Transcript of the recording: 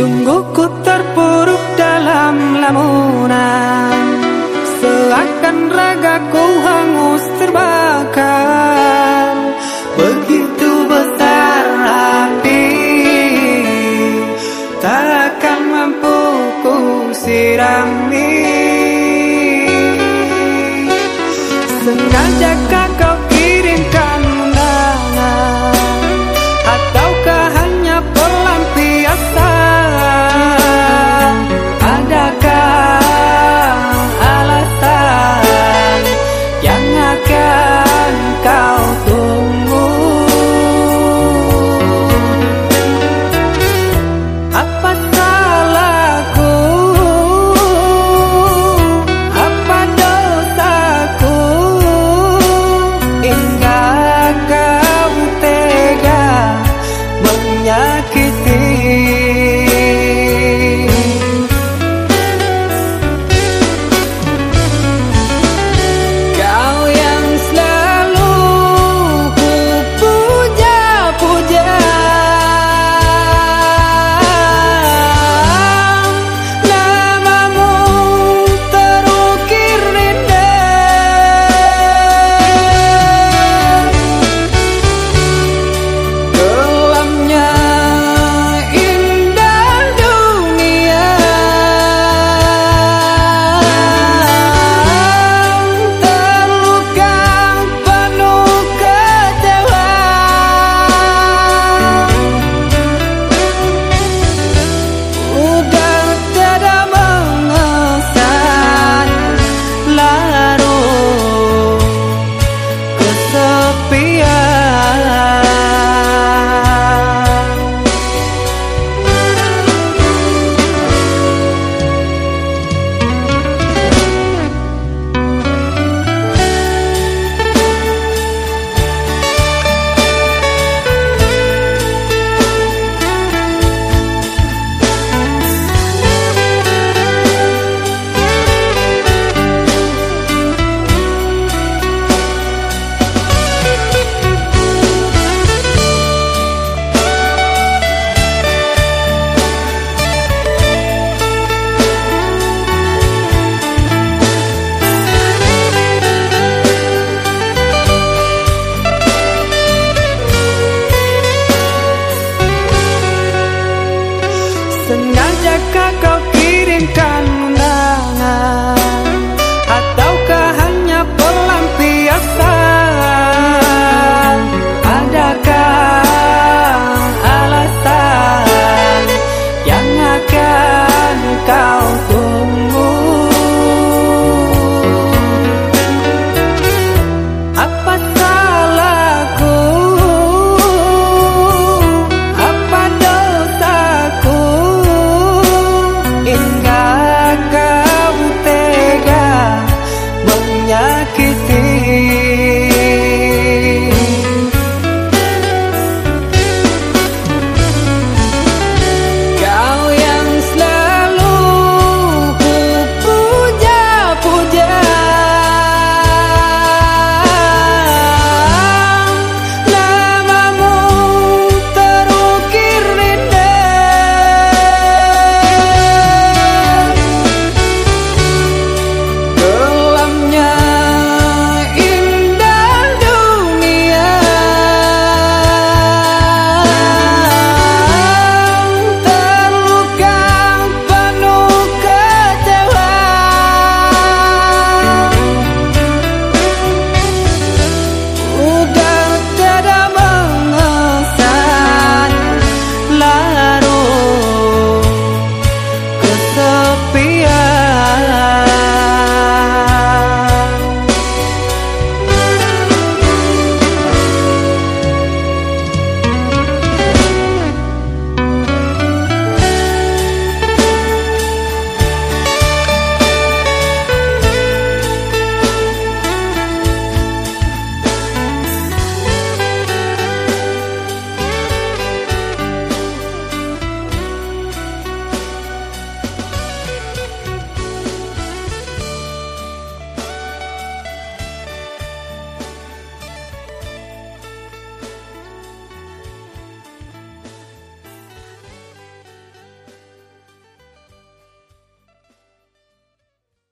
Sungguhku terpuruk dalam lamunan. Seakan ragaku hangus terbakar. Begitu besar api Tak akan mampu ku sirami. Sengajakah kau be